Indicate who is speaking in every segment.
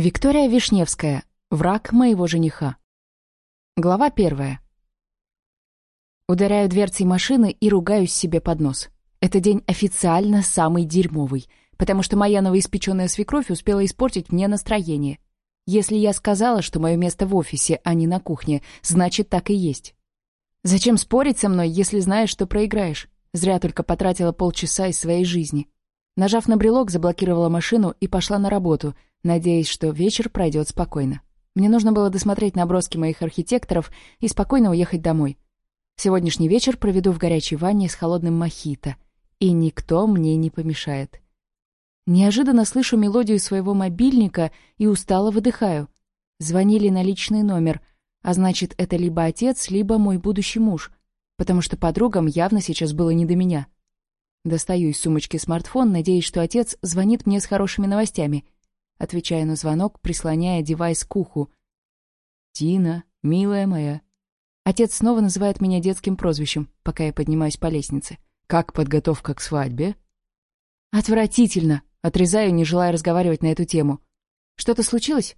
Speaker 1: Виктория Вишневская. Враг моего жениха. Глава первая. Ударяю дверцей машины и ругаюсь себе под нос. Это день официально самый дерьмовый, потому что моя новоиспеченная свекровь успела испортить мне настроение. Если я сказала, что мое место в офисе, а не на кухне, значит, так и есть. Зачем спорить со мной, если знаешь, что проиграешь? Зря только потратила полчаса из своей жизни. Нажав на брелок, заблокировала машину и пошла на работу — надеясь, что вечер пройдет спокойно. Мне нужно было досмотреть наброски моих архитекторов и спокойно уехать домой. Сегодняшний вечер проведу в горячей ванне с холодным мохито, и никто мне не помешает. Неожиданно слышу мелодию своего мобильника и устало выдыхаю. Звонили на личный номер, а значит, это либо отец, либо мой будущий муж, потому что подругам явно сейчас было не до меня. Достаю из сумочки смартфон, надеясь, что отец звонит мне с хорошими новостями — отвечая на звонок, прислоняя девайс к уху. «Тина, милая моя». Отец снова называет меня детским прозвищем, пока я поднимаюсь по лестнице. «Как подготовка к свадьбе?» «Отвратительно!» — отрезаю, не желая разговаривать на эту тему. «Что-то случилось?»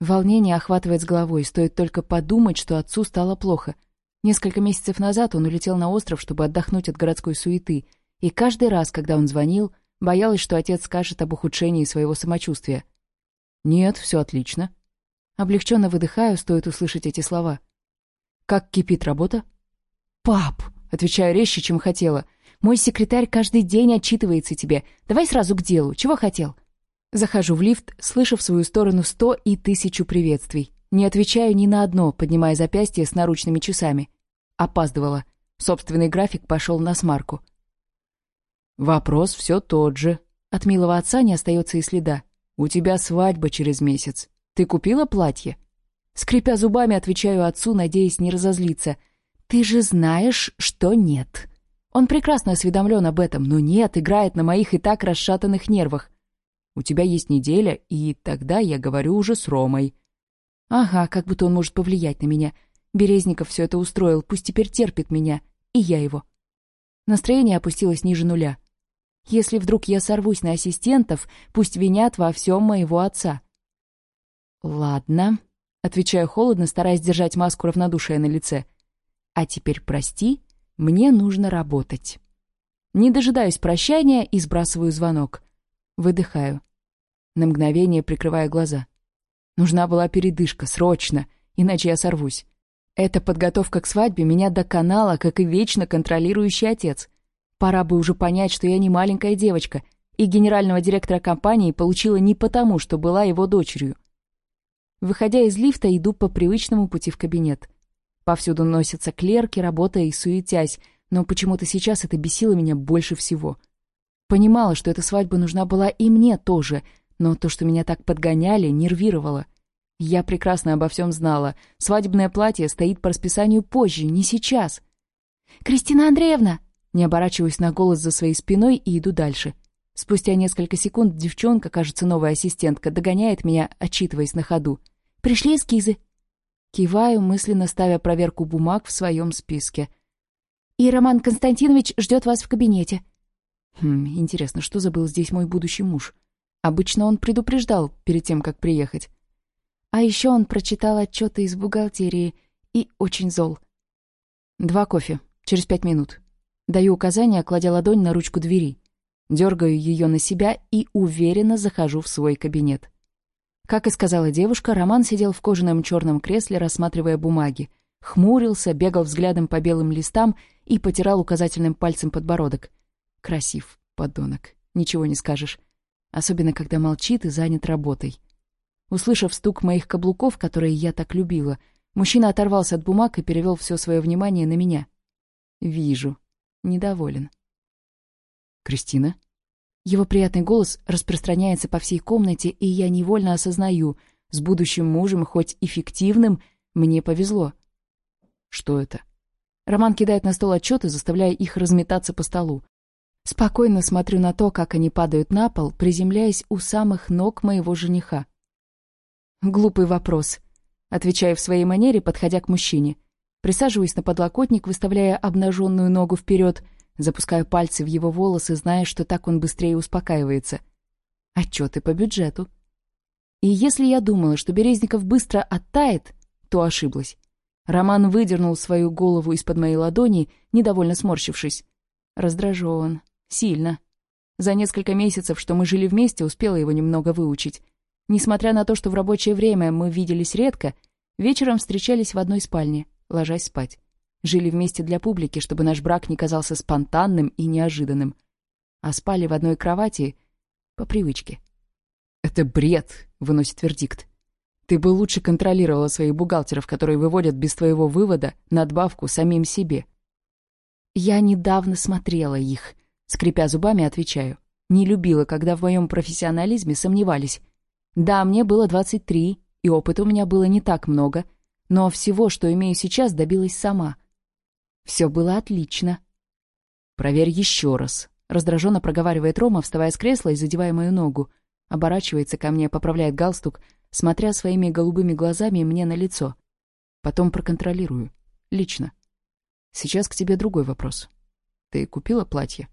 Speaker 1: Волнение охватывает с головой, стоит только подумать, что отцу стало плохо. Несколько месяцев назад он улетел на остров, чтобы отдохнуть от городской суеты, и каждый раз, когда он звонил, Боялась, что отец скажет об ухудшении своего самочувствия. «Нет, все отлично». Облегченно выдыхаю, стоит услышать эти слова. «Как кипит работа?» «Пап!» — отвечаю резче, чем хотела. «Мой секретарь каждый день отчитывается тебе. Давай сразу к делу. Чего хотел?» Захожу в лифт, слышу в свою сторону сто и тысячу приветствий. Не отвечаю ни на одно, поднимая запястье с наручными часами. Опаздывала. Собственный график пошел на смарку. Вопрос все тот же. От милого отца не остается и следа. У тебя свадьба через месяц. Ты купила платье? Скрипя зубами, отвечаю отцу, надеясь не разозлиться. Ты же знаешь, что нет. Он прекрасно осведомлен об этом, но нет, играет на моих и так расшатанных нервах. У тебя есть неделя, и тогда я говорю уже с Ромой. Ага, как будто он может повлиять на меня. Березников все это устроил, пусть теперь терпит меня. И я его. Настроение опустилось ниже нуля если вдруг я сорвусь на ассистентов, пусть винят во всем моего отца». «Ладно», — отвечаю холодно, стараясь держать маску равнодушия на лице. «А теперь прости, мне нужно работать». Не дожидаюсь прощания и сбрасываю звонок. Выдыхаю. На мгновение прикрываю глаза. Нужна была передышка, срочно, иначе я сорвусь. Эта подготовка к свадьбе меня доконала, как и вечно контролирующий отец — Пора бы уже понять, что я не маленькая девочка, и генерального директора компании получила не потому, что была его дочерью. Выходя из лифта, иду по привычному пути в кабинет. Повсюду носятся клерки, работая и суетясь, но почему-то сейчас это бесило меня больше всего. Понимала, что эта свадьба нужна была и мне тоже, но то, что меня так подгоняли, нервировало. Я прекрасно обо всем знала. Свадебное платье стоит по расписанию позже, не сейчас. «Кристина Андреевна!» Не оборачиваюсь на голос за своей спиной и иду дальше. Спустя несколько секунд девчонка, кажется, новая ассистентка, догоняет меня, отчитываясь на ходу. «Пришли эскизы?» Киваю, мысленно ставя проверку бумаг в своем списке. «И Роман Константинович ждет вас в кабинете». Хм, интересно, что забыл здесь мой будущий муж? Обычно он предупреждал перед тем, как приехать. А еще он прочитал отчеты из бухгалтерии и очень зол. «Два кофе. Через пять минут». Даю указание, кладя ладонь на ручку двери. Дергаю ее на себя и уверенно захожу в свой кабинет. Как и сказала девушка, Роман сидел в кожаном черном кресле, рассматривая бумаги. Хмурился, бегал взглядом по белым листам и потирал указательным пальцем подбородок. Красив, подонок, ничего не скажешь. Особенно, когда молчит и занят работой. Услышав стук моих каблуков, которые я так любила, мужчина оторвался от бумаг и перевел все свое внимание на меня. «Вижу», недоволен. «Кристина?» Его приятный голос распространяется по всей комнате, и я невольно осознаю, с будущим мужем, хоть эффективным, мне повезло. «Что это?» Роман кидает на стол отчеты, заставляя их разметаться по столу. Спокойно смотрю на то, как они падают на пол, приземляясь у самых ног моего жениха. «Глупый вопрос», — отвечаю в своей манере, подходя к мужчине. Присаживаюсь на подлокотник, выставляя обнаженную ногу вперед, запускаю пальцы в его волосы, зная, что так он быстрее успокаивается. Отчеты по бюджету. И если я думала, что Березников быстро оттает, то ошиблась. Роман выдернул свою голову из-под моей ладони, недовольно сморщившись. Раздражен. Сильно. За несколько месяцев, что мы жили вместе, успела его немного выучить. Несмотря на то, что в рабочее время мы виделись редко, вечером встречались в одной спальне — ложась спать. Жили вместе для публики, чтобы наш брак не казался спонтанным и неожиданным. А спали в одной кровати по привычке.
Speaker 2: «Это бред!» — выносит вердикт. «Ты бы лучше контролировала своих бухгалтеров, которые выводят без твоего вывода надбавку самим себе».
Speaker 1: «Я недавно смотрела их», — скрипя зубами, отвечаю. «Не любила, когда в моем профессионализме сомневались. Да, мне было 23, и опыта у меня было не так много — но всего, что имею сейчас, добилась сама. Все было отлично.
Speaker 2: «Проверь еще раз», — раздраженно проговаривает Рома, вставая с кресла и задевая мою ногу. Оборачивается ко мне, поправляет галстук, смотря своими голубыми глазами мне на лицо. Потом проконтролирую. Лично. Сейчас к тебе другой вопрос. Ты купила платье?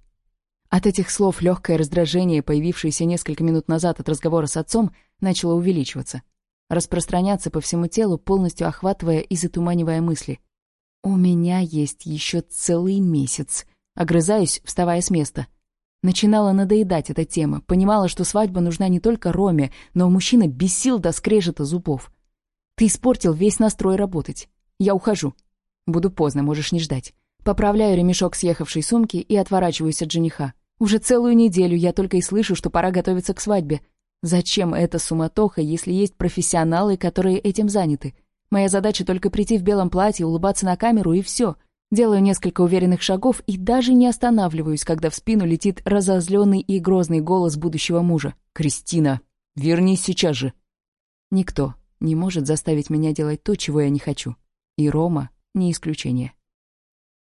Speaker 2: От этих слов легкое раздражение, появившееся несколько минут назад от разговора с отцом, начало увеличиваться распространяться по всему телу, полностью охватывая и затуманивая мысли. «У меня есть еще целый месяц», — огрызаюсь, вставая с места. Начинала надоедать эта тема, понимала, что свадьба нужна не только Роме, но мужчина бесил до скрежета зубов. «Ты испортил весь настрой работать. Я ухожу. Буду поздно, можешь не ждать». Поправляю ремешок съехавшей сумки и отворачиваюсь от жениха. Уже целую неделю я только и слышу, что пора готовиться к свадьбе. Зачем эта суматоха, если есть профессионалы, которые этим заняты? Моя задача только прийти в белом платье, улыбаться на камеру и все. Делаю несколько уверенных шагов и даже не останавливаюсь, когда в спину летит разозленный и грозный голос будущего мужа. «Кристина, вернись сейчас же!» Никто не может заставить меня делать то, чего я не хочу. И Рома не исключение.